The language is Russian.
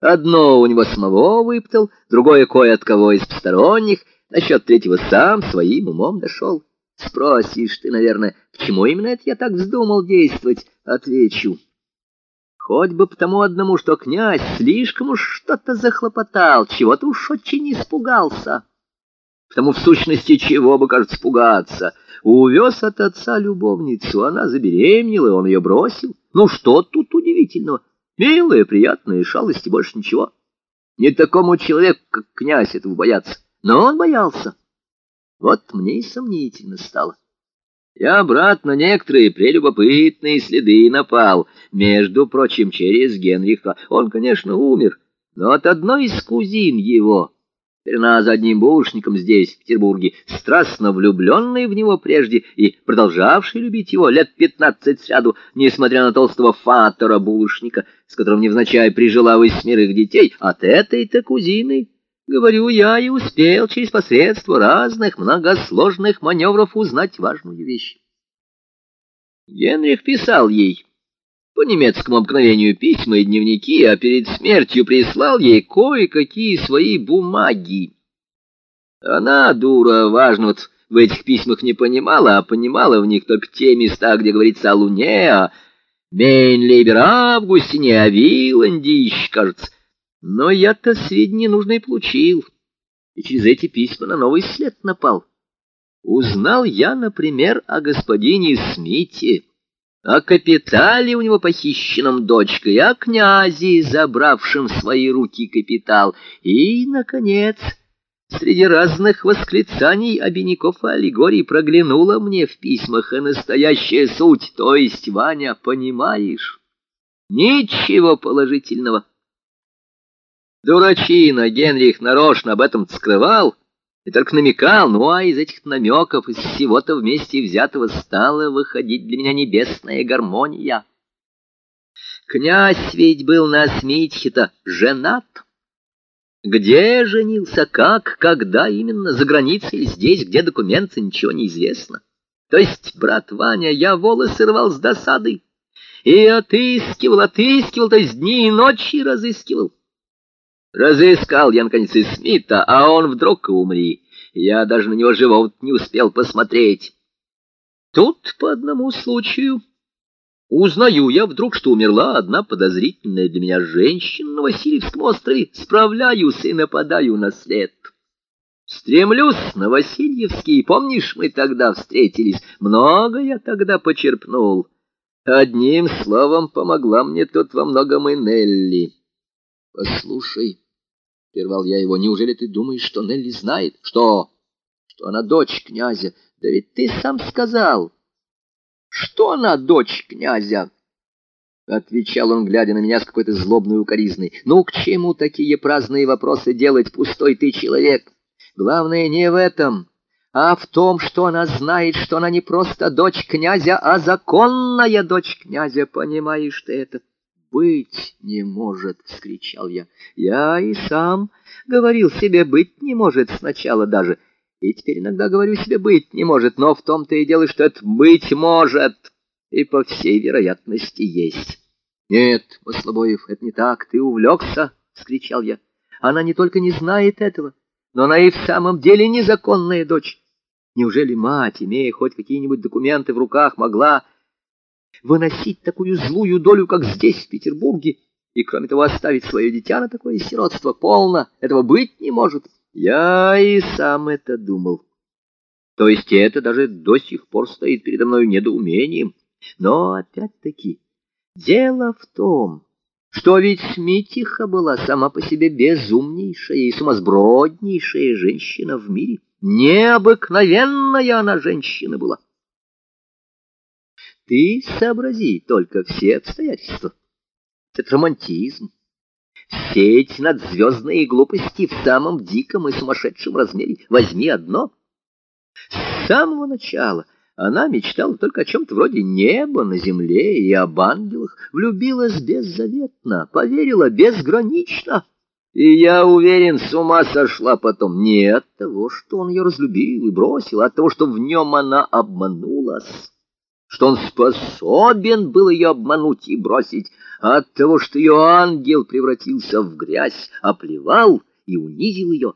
Одно у него самого выптал, другое кое от кого из посторонних, насчет третьего сам своим умом дошел. Спросишь ты, наверное, почему именно это я так вздумал действовать? Отвечу. Хоть бы потому одному, что князь слишком уж что-то захлопотал, чего-то уж очень испугался. Потому в сущности чего бы, кажется, пугаться. Увез от отца любовницу, она забеременела, он ее бросил. Ну что тут удивительного? Милая, приятная шалости, больше ничего. Не такому человеку, как князь, этого бояться. Но он боялся. Вот мне и сомнительно стало. Я, брат, на некоторые прелюбопытные следы напал. Между прочим, через Генриха. Он, конечно, умер, но от одной из кузин его Перена за одним булочником здесь, в Петербурге, страстно влюбленный в него прежде и продолжавший любить его лет пятнадцать сряду, несмотря на толстого фатора-булочника, с которым невзначай прижила восьмерых детей, от этой-то кузины, говорю я, и успел через посредство разных многосложных маневров узнать важную вещь. Генрих писал ей по немецкому обыкновению письма и дневники, а перед смертью прислал ей кое-какие свои бумаги. Она, дура, важно вот в этих письмах не понимала, а понимала в них только те места, где говорится о Луне, о Мейнлибер Августине, о Виланде, кажется. Но я-то сведения нужные получил, и через эти письма на новый след напал. Узнал я, например, о господине Смите, о капитале у него похищенном дочкой, о князе, забравшем в свои руки капитал, и, наконец, среди разных восклицаний обиняков и аллегорий проглянула мне в письмах и настоящая суть, то есть, Ваня, понимаешь, ничего положительного. Дурачина Генрих нарочно об этом скрывал, и только намекал, ну а из этих намеков, из всего-то вместе взятого стала выходить для меня небесная гармония. Князь ведь был на Смитхе-то женат. Где женился, как, когда именно, за границей или здесь, где документы, ничего не известно. То есть, брат Ваня, я волосы рвал с досады и отыскивал, отыскивал, то есть дни и ночи разыскивал. Разыскал я, наконец, и Смита, а он вдруг и умри. Я даже на него живого не успел посмотреть. Тут по одному случаю узнаю я вдруг, что умерла одна подозрительная для меня женщина на Васильевском острове. Справляюсь и нападаю на след. Стремлюсь на Васильевский, помнишь, мы тогда встретились. Много я тогда почерпнул. Одним словом, помогла мне тут во многом и Нелли. Послушай, Прервал я его. Неужели ты думаешь, что Нелли знает? Что? Что она дочь князя? Да ведь ты сам сказал, что она дочь князя. Отвечал он, глядя на меня с какой-то злобной укоризной. Ну, к чему такие праздные вопросы делать, пустой ты человек? Главное не в этом, а в том, что она знает, что она не просто дочь князя, а законная дочь князя. Понимаешь ты это? Быть не может!» — вскричал я. «Я и сам говорил себе «быть не может» сначала даже, и теперь иногда говорю себе «быть не может», но в том-то и дело, что это «быть может» и по всей вероятности есть». «Нет, Маслобоев, это не так, ты увлекся!» — вскричал я. «Она не только не знает этого, но она и в самом деле незаконная дочь. Неужели мать, имея хоть какие-нибудь документы в руках, могла выносить такую злую долю, как здесь, в Петербурге, и, кроме того, оставить свое дитя на такое сиротство полно, этого быть не может. Я и сам это думал. То есть это даже до сих пор стоит передо мной недоумением. Но, опять-таки, дело в том, что ведь Смитиха была сама по себе безумнейшая и сумасброднейшая женщина в мире. Необыкновенная она женщина была. Ты сообрази только все обстоятельства. Это романтизм. Все эти надзвездные глупости в самом диком и сумасшедшем размере. Возьми одно. С самого начала она мечтала только о чем-то вроде неба на земле и об ангелах, влюбилась беззаветно, поверила безгранично. И я уверен, с ума сошла потом не от того, что он ее разлюбил и бросил, а от того, что в нем она обманулась что он способен был ее обмануть и бросить, а от того, что ее ангел превратился в грязь, оплевал и унизил ее,